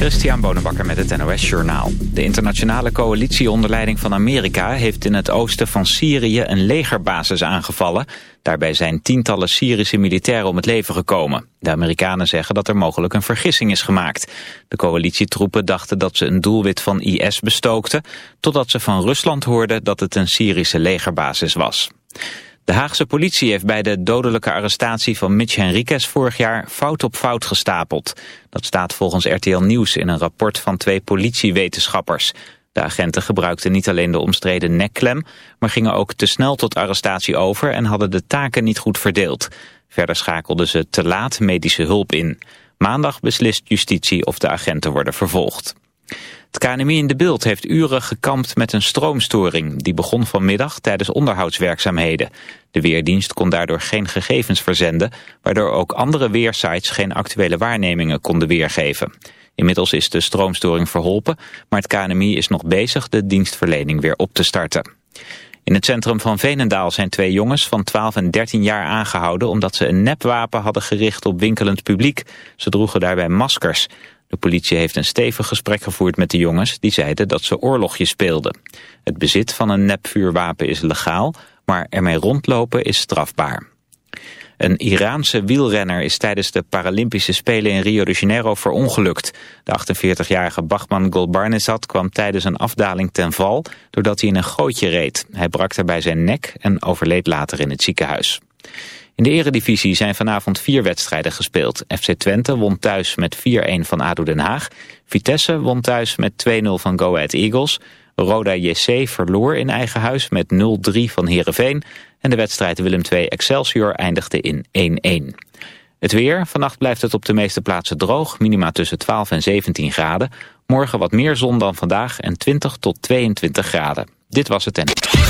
Christian Bonenbakker met het NOS Journaal. De internationale coalitie onder leiding van Amerika... heeft in het oosten van Syrië een legerbasis aangevallen. Daarbij zijn tientallen Syrische militairen om het leven gekomen. De Amerikanen zeggen dat er mogelijk een vergissing is gemaakt. De coalitietroepen dachten dat ze een doelwit van IS bestookten... totdat ze van Rusland hoorden dat het een Syrische legerbasis was. De Haagse politie heeft bij de dodelijke arrestatie van Mitch Henriquez vorig jaar fout op fout gestapeld. Dat staat volgens RTL Nieuws in een rapport van twee politiewetenschappers. De agenten gebruikten niet alleen de omstreden nekklem, maar gingen ook te snel tot arrestatie over en hadden de taken niet goed verdeeld. Verder schakelden ze te laat medische hulp in. Maandag beslist justitie of de agenten worden vervolgd. Het KNMI in de Beeld heeft uren gekampt met een stroomstoring. Die begon vanmiddag tijdens onderhoudswerkzaamheden. De Weerdienst kon daardoor geen gegevens verzenden... waardoor ook andere weersites geen actuele waarnemingen konden weergeven. Inmiddels is de stroomstoring verholpen... maar het KNMI is nog bezig de dienstverlening weer op te starten. In het centrum van Veenendaal zijn twee jongens van 12 en 13 jaar aangehouden... omdat ze een nepwapen hadden gericht op winkelend publiek. Ze droegen daarbij maskers. De politie heeft een stevig gesprek gevoerd met de jongens die zeiden dat ze oorlogje speelden. Het bezit van een nepvuurwapen is legaal, maar ermee rondlopen is strafbaar. Een Iraanse wielrenner is tijdens de Paralympische Spelen in Rio de Janeiro verongelukt. De 48-jarige Bachman Golbarnizad kwam tijdens een afdaling ten val doordat hij in een gootje reed. Hij brak daarbij zijn nek en overleed later in het ziekenhuis. In de eredivisie zijn vanavond vier wedstrijden gespeeld. FC Twente won thuis met 4-1 van ADO Den Haag. Vitesse won thuis met 2-0 van Go Ahead Eagles. Roda JC verloor in eigen huis met 0-3 van Heerenveen. En de wedstrijd Willem II Excelsior eindigde in 1-1. Het weer. Vannacht blijft het op de meeste plaatsen droog. Minima tussen 12 en 17 graden. Morgen wat meer zon dan vandaag en 20 tot 22 graden. Dit was het en...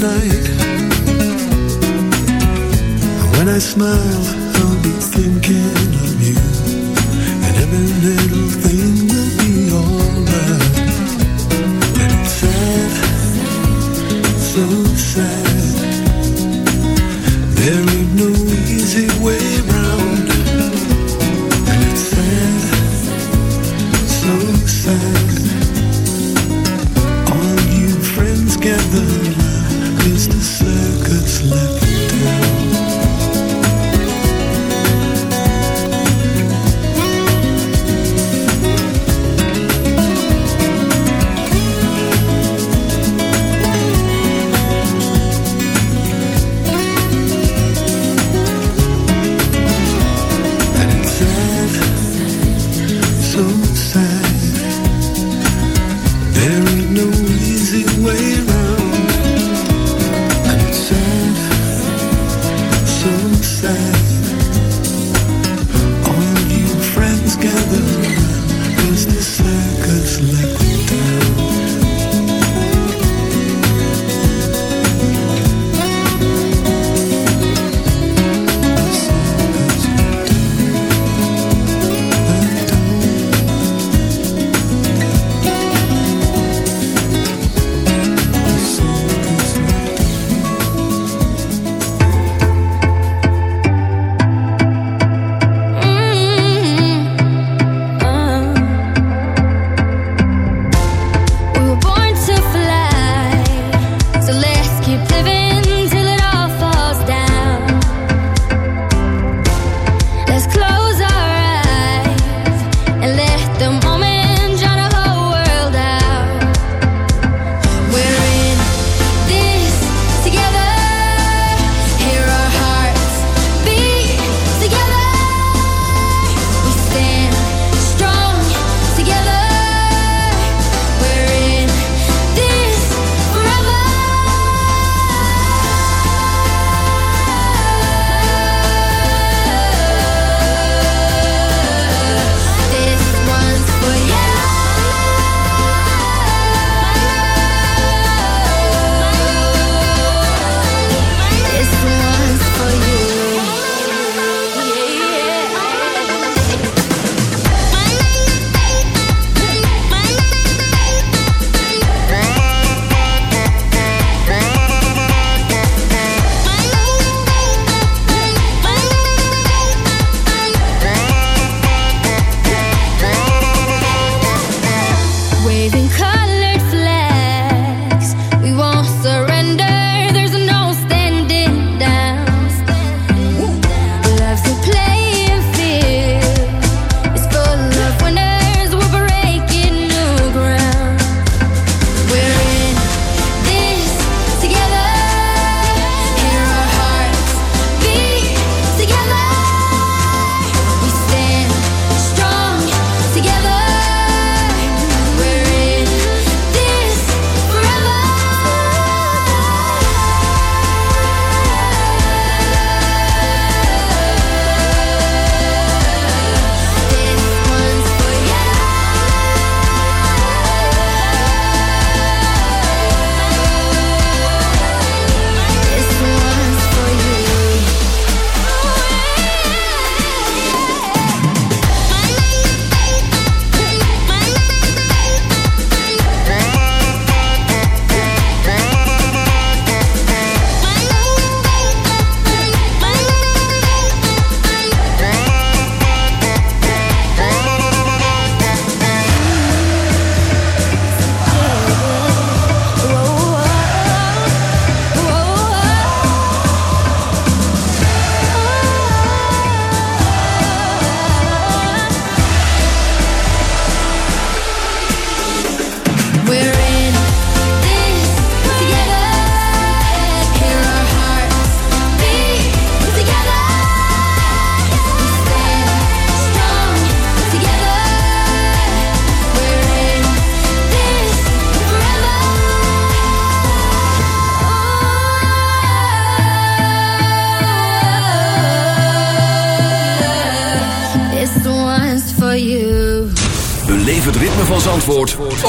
And when I smile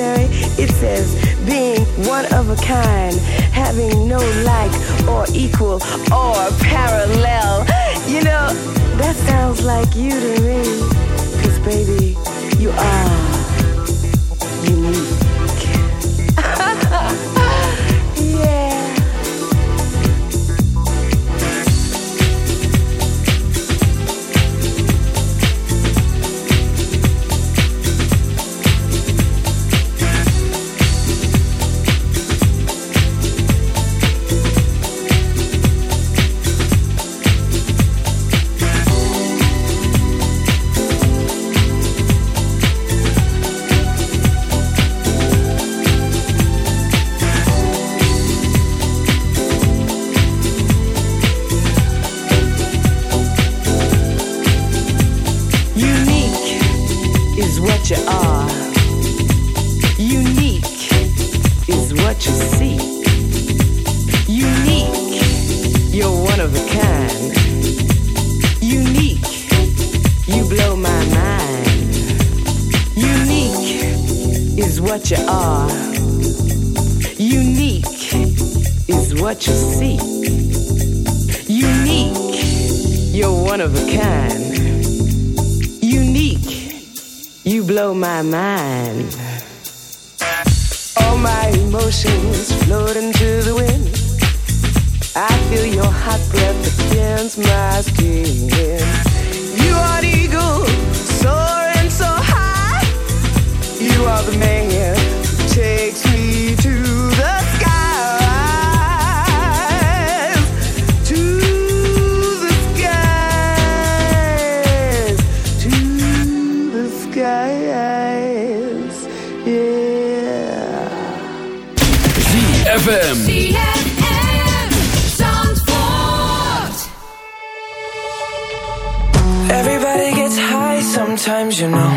dictionary, it says being one of a kind. Unique is what you see. Unique, you're one of a kind. Unique, you blow my mind. All my emotions floating to the wind. I feel your hot breath against my skin. You are the eagle, soaring so high. You are the man who takes you know.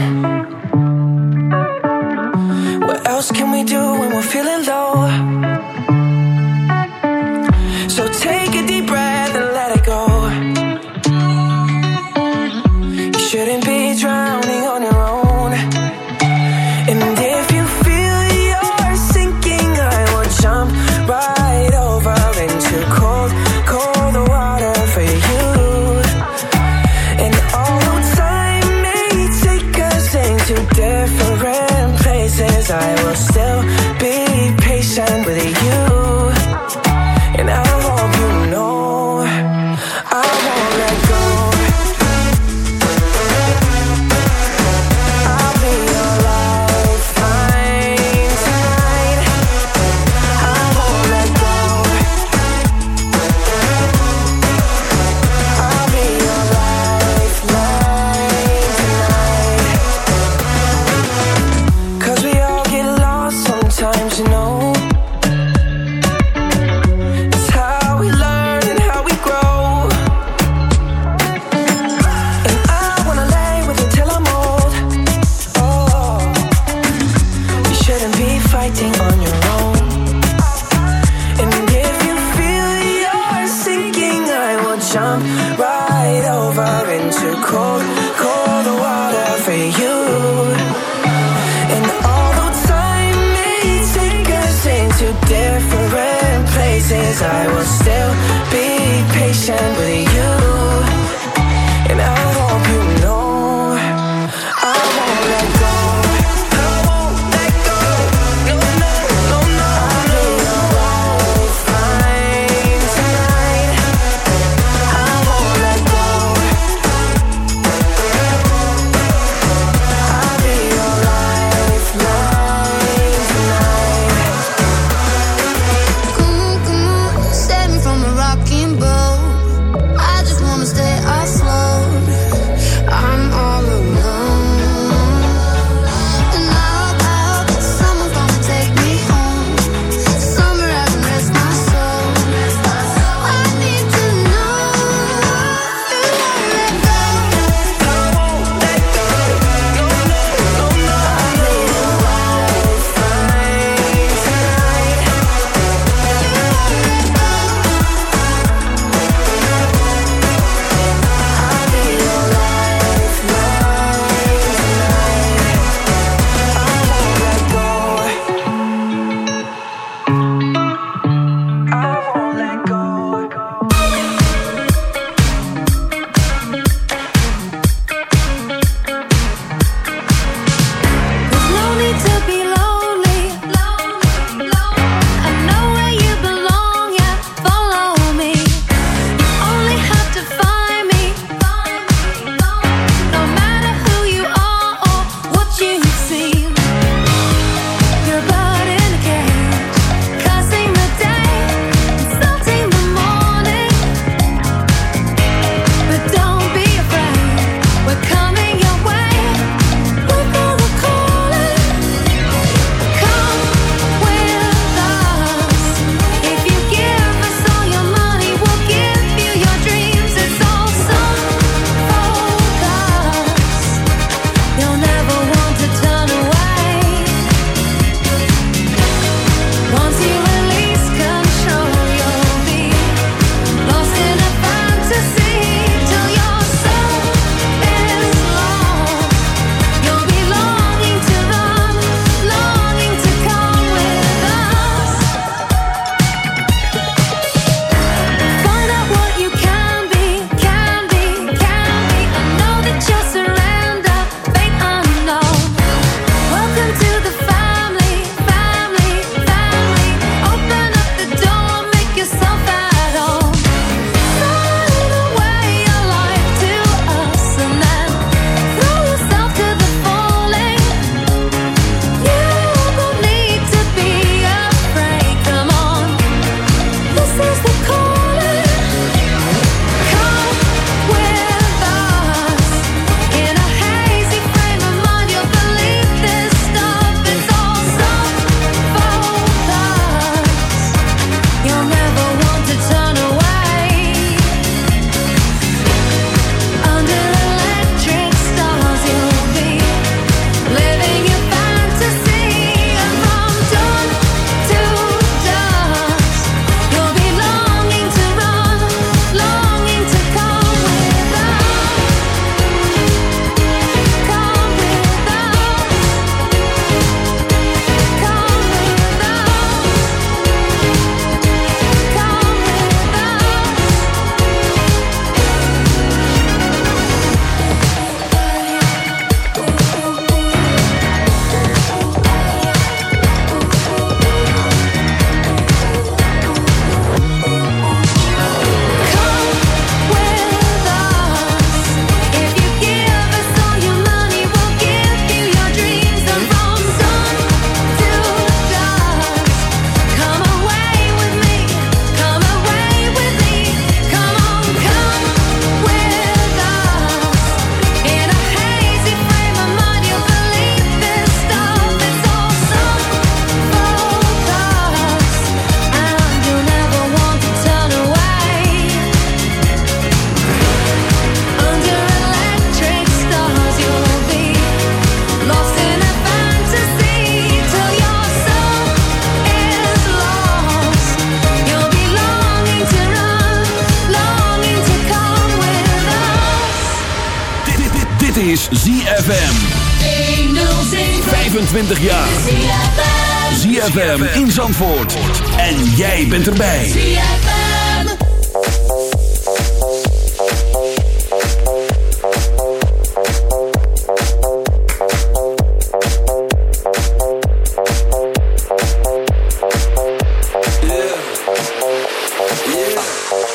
ZFM in Zandvoort. En jij bent erbij.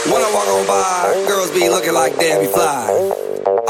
When I walk on by, girls be looking like Debbie Fly.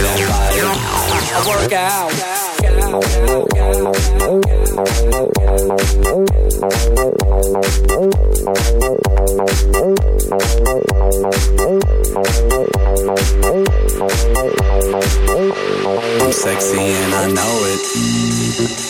Look at body. I work out. I'm sexy and I know it.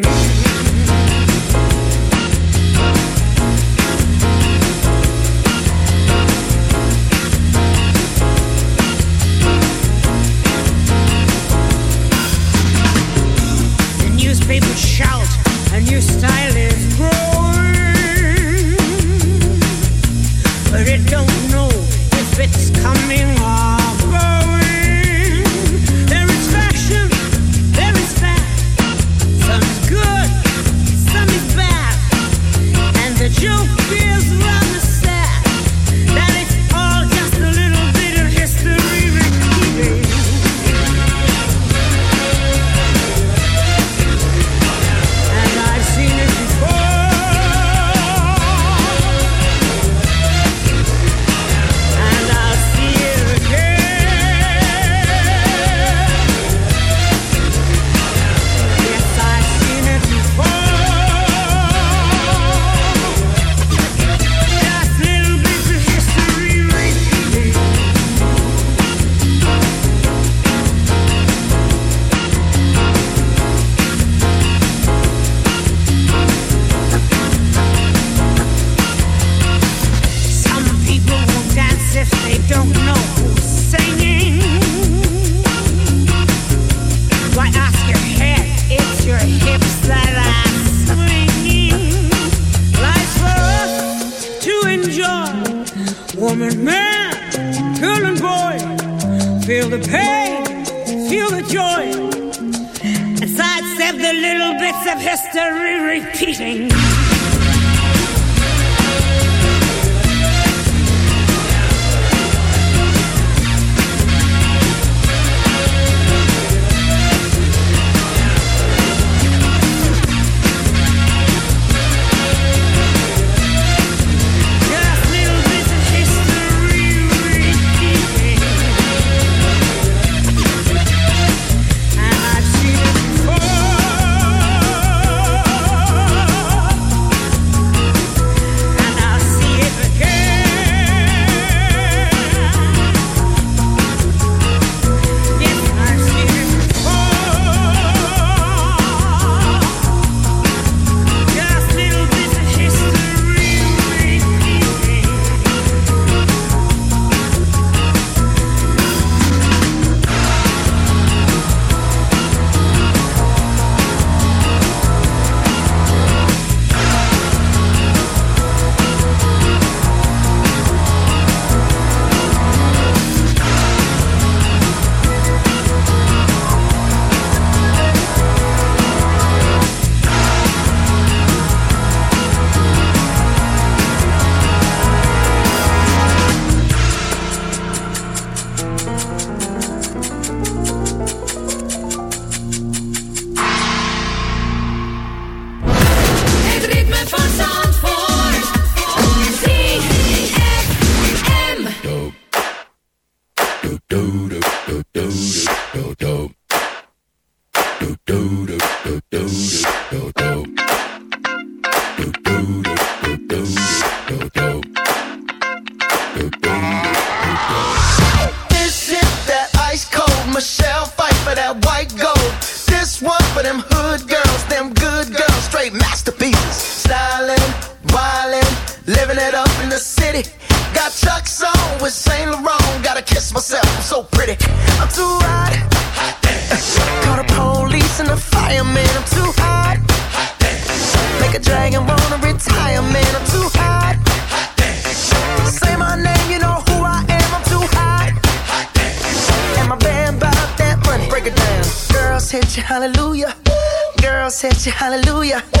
It's of history repeating. hallelujah.